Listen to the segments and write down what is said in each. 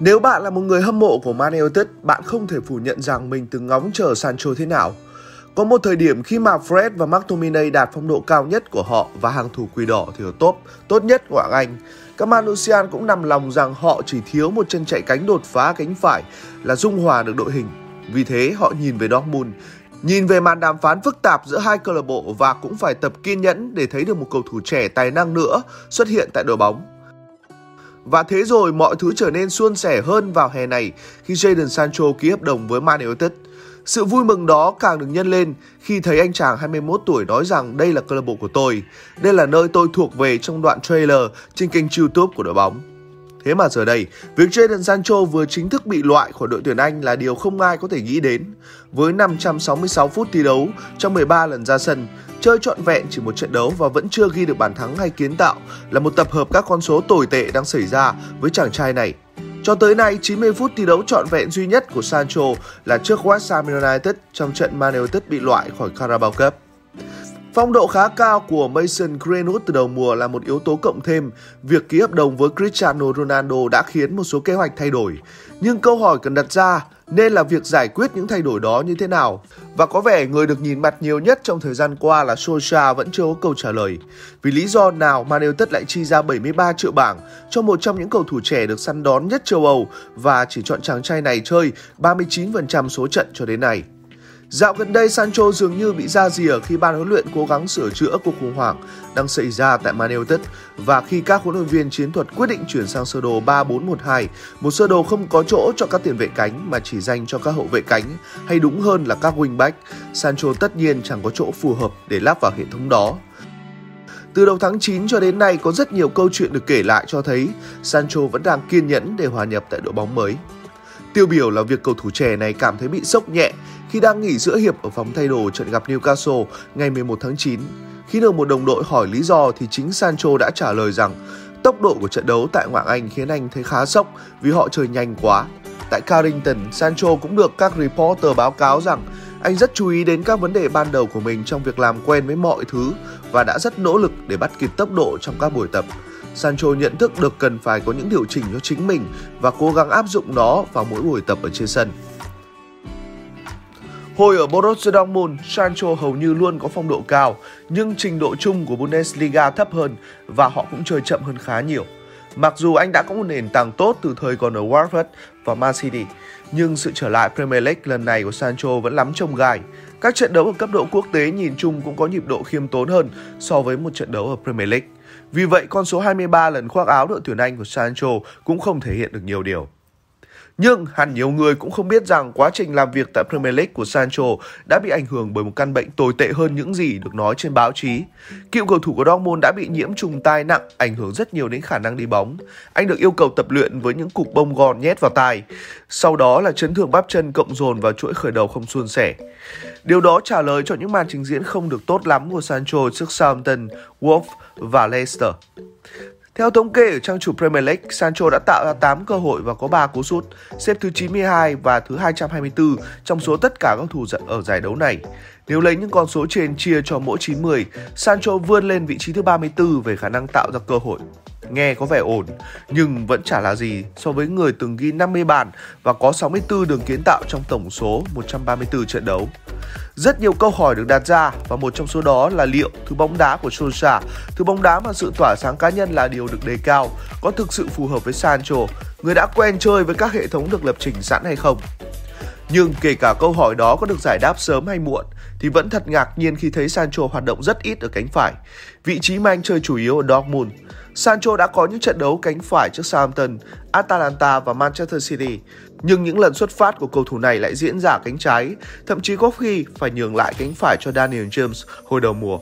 Nếu bạn là một người hâm mộ của Man United, bạn không thể phủ nhận rằng mình từng ngóng chờ Sancho thế nào. Có một thời điểm khi mà Fred và McTominay đạt phong độ cao nhất của họ và hàng thủ quỷ đỏ thì ở top, tốt nhất của hạng Anh. Các Manusian cũng nằm lòng rằng họ chỉ thiếu một chân chạy cánh đột phá cánh phải là dung hòa được đội hình. Vì thế họ nhìn về Dortmund, nhìn về màn đàm phán phức tạp giữa hai câu lạc bộ và cũng phải tập kiên nhẫn để thấy được một cầu thủ trẻ tài năng nữa xuất hiện tại đội bóng. Và thế rồi mọi thứ trở nên suôn sẻ hơn vào hè này khi Jadon Sancho ký hợp đồng với Man United. Sự vui mừng đó càng được nhân lên khi thấy anh chàng 21 tuổi nói rằng đây là câu lạc bộ của tôi, đây là nơi tôi thuộc về trong đoạn trailer trên kênh YouTube của đội bóng. Thế mà giờ đây, việc Jadon Sancho vừa chính thức bị loại khỏi đội tuyển Anh là điều không ai có thể nghĩ đến. Với 566 phút thi đấu trong 13 lần ra sân, chơi trọn vẹn chỉ một trận đấu và vẫn chưa ghi được bàn thắng hay kiến tạo là một tập hợp các con số tồi tệ đang xảy ra với chàng trai này. Cho tới nay, 90 phút thi đấu trọn vẹn duy nhất của Sancho là trước West Ham United trong trận Man United bị loại khỏi Carabao Cup. Phong độ khá cao của Mason Greenwood từ đầu mùa là một yếu tố cộng thêm. Việc ký hợp đồng với Cristiano Ronaldo đã khiến một số kế hoạch thay đổi. Nhưng câu hỏi cần đặt ra, nên là việc giải quyết những thay đổi đó như thế nào. Và có vẻ người được nhìn mặt nhiều nhất trong thời gian qua là Solskjaer vẫn chưa có câu trả lời. Vì lý do nào Man United lại chi ra 73 triệu bảng cho một trong những cầu thủ trẻ được săn đón nhất châu Âu và chỉ chọn chàng trai này chơi 39% số trận cho đến nay. Dạo gần đây Sancho dường như bị ra rìa khi ban huấn luyện cố gắng sửa chữa cuộc khủng hoảng đang xảy ra tại Man United và khi các huấn luyện viên chiến thuật quyết định chuyển sang sơ đồ 3-4-1-2, một sơ đồ không có chỗ cho các tiền vệ cánh mà chỉ dành cho các hậu vệ cánh hay đúng hơn là các wingback. Sancho tất nhiên chẳng có chỗ phù hợp để lắp vào hệ thống đó. Từ đầu tháng 9 cho đến nay có rất nhiều câu chuyện được kể lại cho thấy Sancho vẫn đang kiên nhẫn để hòa nhập tại đội bóng mới. Tiêu biểu là việc cầu thủ trẻ này cảm thấy bị sốc nhẹ khi đang nghỉ giữa hiệp ở phòng thay đồ trận gặp Newcastle ngày 11 tháng 9. Khi được một đồng đội hỏi lý do thì chính Sancho đã trả lời rằng tốc độ của trận đấu tại ngoại Anh khiến anh thấy khá sốc vì họ chơi nhanh quá. Tại Carrington, Sancho cũng được các reporter báo cáo rằng anh rất chú ý đến các vấn đề ban đầu của mình trong việc làm quen với mọi thứ và đã rất nỗ lực để bắt kịp tốc độ trong các buổi tập. Sancho nhận thức được cần phải có những điều chỉnh cho chính mình và cố gắng áp dụng nó vào mỗi buổi tập ở trên sân. Hồi ở Borussia Dortmund, Sancho hầu như luôn có phong độ cao, nhưng trình độ chung của Bundesliga thấp hơn và họ cũng chơi chậm hơn khá nhiều. Mặc dù anh đã có một nền tảng tốt từ thời còn ở Watford và Man City, nhưng sự trở lại Premier League lần này của Sancho vẫn lắm trông gai. Các trận đấu ở cấp độ quốc tế nhìn chung cũng có nhịp độ khiêm tốn hơn so với một trận đấu ở Premier League. Vì vậy, con số 23 lần khoác áo đội tuyển Anh của Sancho cũng không thể hiện được nhiều điều. Nhưng hẳn nhiều người cũng không biết rằng quá trình làm việc tại Premier League của Sancho đã bị ảnh hưởng bởi một căn bệnh tồi tệ hơn những gì được nói trên báo chí. Cựu cầu thủ của Dortmund đã bị nhiễm trùng tai nặng, ảnh hưởng rất nhiều đến khả năng đi bóng. Anh được yêu cầu tập luyện với những cục bông gòn nhét vào tai. Sau đó là chấn thương bắp chân cộng dồn vào chuỗi khởi đầu không suôn sẻ. Điều đó trả lời cho những màn trình diễn không được tốt lắm của Sancho trước Southampton, Wolves và Leicester. Theo thống kê ở trang chủ Premier League, Sancho đã tạo ra 8 cơ hội và có 3 cú sút, xếp thứ 92 và thứ 224 trong số tất cả các thủ ở giải đấu này. Nếu lấy những con số trên chia cho mỗi 90, Sancho vươn lên vị trí thứ 34 về khả năng tạo ra cơ hội. Nghe có vẻ ổn, nhưng vẫn chả là gì so với người từng ghi 50 bàn và có 64 đường kiến tạo trong tổng số 134 trận đấu. Rất nhiều câu hỏi được đặt ra và một trong số đó là liệu thứ bóng đá của Solskjaer, thứ bóng đá mà sự tỏa sáng cá nhân là điều được đề cao, có thực sự phù hợp với Sancho, người đã quen chơi với các hệ thống được lập trình sẵn hay không? Nhưng kể cả câu hỏi đó có được giải đáp sớm hay muộn thì vẫn thật ngạc nhiên khi thấy Sancho hoạt động rất ít ở cánh phải, vị trí mà anh chơi chủ yếu ở Dortmund. Sancho đã có những trận đấu cánh phải trước Southampton, Atalanta và Manchester City, nhưng những lần xuất phát của cầu thủ này lại diễn ra cánh trái, thậm chí có khi phải nhường lại cánh phải cho Daniel James hồi đầu mùa.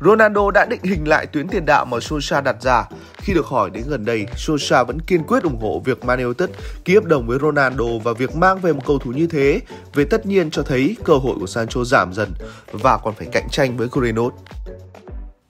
Ronaldo đã định hình lại tuyến tiền đạo mà Solskjaer đặt ra. Khi được hỏi đến gần đây, Solskjaer vẫn kiên quyết ủng hộ việc Man United ký hợp đồng với Ronaldo và việc mang về một cầu thủ như thế về tất nhiên cho thấy cơ hội của Sancho giảm dần và còn phải cạnh tranh với Greenwood.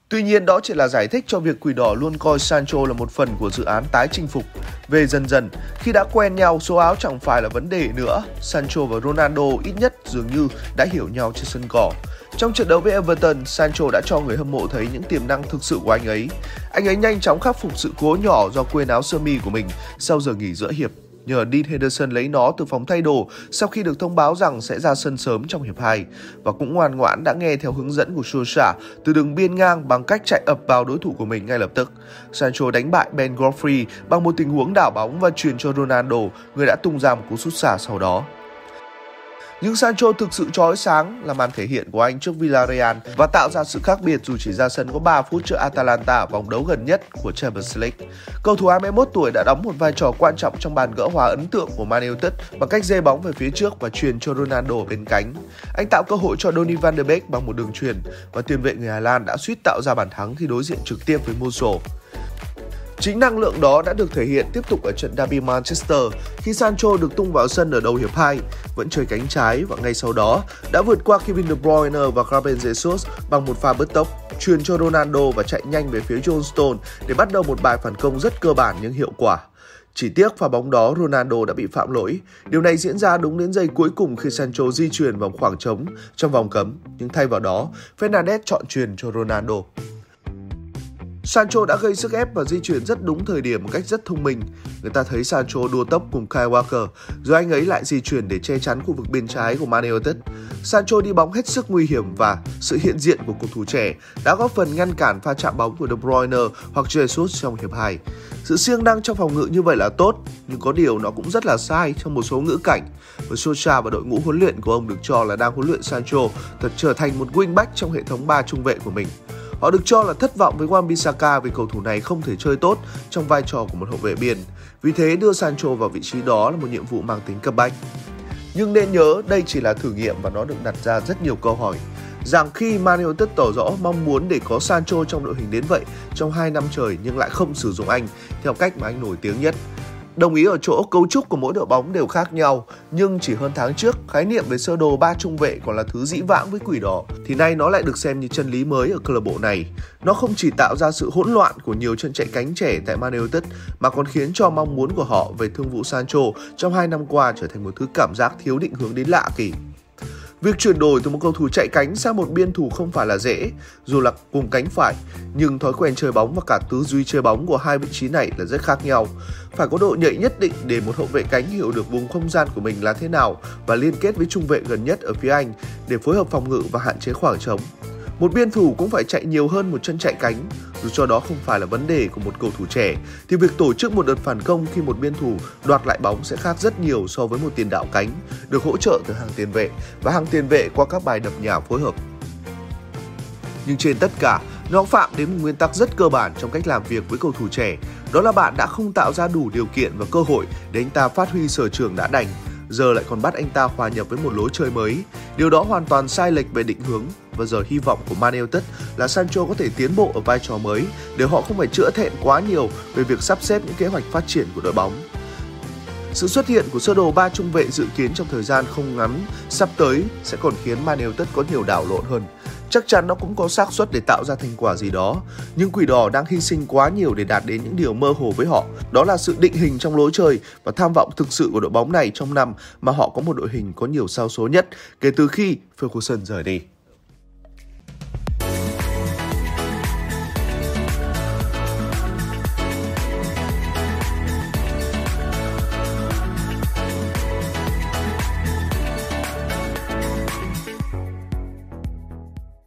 Tuy nhiên đó chỉ là giải thích cho việc Quỷ Đỏ luôn coi Sancho là một phần của dự án tái chinh phục. Về dần dần, khi đã quen nhau số áo chẳng phải là vấn đề nữa, Sancho và Ronaldo ít nhất dường như đã hiểu nhau trên sân cỏ. Trong trận đấu với Everton, Sancho đã cho người hâm mộ thấy những tiềm năng thực sự của anh ấy. Anh ấy nhanh chóng khắc phục sự cố nhỏ do quên áo sơ mi của mình sau giờ nghỉ giữa hiệp nhờ Dean Henderson lấy nó từ phòng thay đồ sau khi được thông báo rằng sẽ ra sân sớm trong hiệp 2 và cũng ngoan ngoãn đã nghe theo hướng dẫn của Solskjaer từ đường biên ngang bằng cách chạy ập vào đối thủ của mình ngay lập tức. Sancho đánh bại Ben Godfrey bằng một tình huống đảo bóng và truyền cho Ronaldo, người đã tung ra một cú sút xa sau đó. Nhưng Sancho thực sự chói sáng là màn thể hiện của anh trước Villarreal và tạo ra sự khác biệt dù chỉ ra sân có 3 phút trước Atalanta ở vòng đấu gần nhất của Champions League. Cầu thủ 21 tuổi đã đóng một vai trò quan trọng trong bàn gỡ hòa ấn tượng của Man United bằng cách dê bóng về phía trước và truyền cho Ronaldo bên cánh. Anh tạo cơ hội cho Donny van der Beek bằng một đường truyền và tiền vệ người Hà Lan đã suýt tạo ra bàn thắng khi đối diện trực tiếp với Musso. Chính năng lượng đó đã được thể hiện tiếp tục ở trận derby Manchester khi Sancho được tung vào sân ở đầu hiệp 2, vẫn chơi cánh trái và ngay sau đó đã vượt qua Kevin De Bruyne và Gabriel Jesus bằng một pha bứt tốc, truyền cho Ronaldo và chạy nhanh về phía John Stone để bắt đầu một bài phản công rất cơ bản nhưng hiệu quả. Chỉ tiếc pha bóng đó Ronaldo đã bị phạm lỗi. Điều này diễn ra đúng đến giây cuối cùng khi Sancho di chuyển vào khoảng trống trong vòng cấm, nhưng thay vào đó, Fernandes chọn truyền cho Ronaldo. Sancho đã gây sức ép và di chuyển rất đúng thời điểm một cách rất thông minh. Người ta thấy Sancho đua tốc cùng Kyle Walker, rồi anh ấy lại di chuyển để che chắn khu vực bên trái của Man United. Sancho đi bóng hết sức nguy hiểm và sự hiện diện của cầu thủ trẻ đã góp phần ngăn cản pha chạm bóng của De Bruyne hoặc Jesus trong hiệp 2. Sự siêng năng trong phòng ngự như vậy là tốt, nhưng có điều nó cũng rất là sai trong một số ngữ cảnh. Và Solskjaer và đội ngũ huấn luyện của ông được cho là đang huấn luyện Sancho thật trở thành một wingback trong hệ thống ba trung vệ của mình. Họ được cho là thất vọng với Wan-Bissaka vì cầu thủ này không thể chơi tốt trong vai trò của một hậu vệ biên. Vì thế đưa Sancho vào vị trí đó là một nhiệm vụ mang tính cấp bách. Nhưng nên nhớ, đây chỉ là thử nghiệm và nó được đặt ra rất nhiều câu hỏi rằng khi Man United tỏ rõ mong muốn để có Sancho trong đội hình đến vậy trong 2 năm trời nhưng lại không sử dụng anh, theo cách mà anh nổi tiếng nhất Đồng ý ở chỗ cấu trúc của mỗi đội bóng đều khác nhau, nhưng chỉ hơn tháng trước, khái niệm về sơ đồ ba trung vệ còn là thứ dĩ vãng với quỷ đỏ, thì nay nó lại được xem như chân lý mới ở câu lạc bộ này. Nó không chỉ tạo ra sự hỗn loạn của nhiều chân chạy cánh trẻ tại Man United, mà còn khiến cho mong muốn của họ về thương vụ Sancho trong hai năm qua trở thành một thứ cảm giác thiếu định hướng đến lạ kỳ. Việc chuyển đổi từ một cầu thủ chạy cánh sang một biên thủ không phải là dễ, dù là cùng cánh phải, nhưng thói quen chơi bóng và cả tư duy chơi bóng của hai vị trí này là rất khác nhau. Phải có độ nhạy nhất định để một hậu vệ cánh hiểu được vùng không gian của mình là thế nào và liên kết với trung vệ gần nhất ở phía anh để phối hợp phòng ngự và hạn chế khoảng trống. Một biên thủ cũng phải chạy nhiều hơn một chân chạy cánh, dù cho đó không phải là vấn đề của một cầu thủ trẻ, thì việc tổ chức một đợt phản công khi một biên thủ đoạt lại bóng sẽ khác rất nhiều so với một tiền đạo cánh, được hỗ trợ từ hàng tiền vệ và hàng tiền vệ qua các bài đập nhà phối hợp. Nhưng trên tất cả, nó phạm đến một nguyên tắc rất cơ bản trong cách làm việc với cầu thủ trẻ, đó là bạn đã không tạo ra đủ điều kiện và cơ hội để anh ta phát huy sở trường đã đành, giờ lại còn bắt anh ta hòa nhập với một lối chơi mới. Điều đó hoàn toàn sai lệch về định hướng và giờ hy vọng của Man United là Sancho có thể tiến bộ ở vai trò mới để họ không phải chữa thẹn quá nhiều về việc sắp xếp những kế hoạch phát triển của đội bóng. Sự xuất hiện của sơ đồ ba trung vệ dự kiến trong thời gian không ngắn sắp tới sẽ còn khiến Man United có nhiều đảo lộn hơn. Chắc chắn nó cũng có xác suất để tạo ra thành quả gì đó, nhưng quỷ đỏ đang hy sinh quá nhiều để đạt đến những điều mơ hồ với họ. Đó là sự định hình trong lối chơi và tham vọng thực sự của đội bóng này trong năm mà họ có một đội hình có nhiều sao số nhất kể từ khi Ferguson rời đi.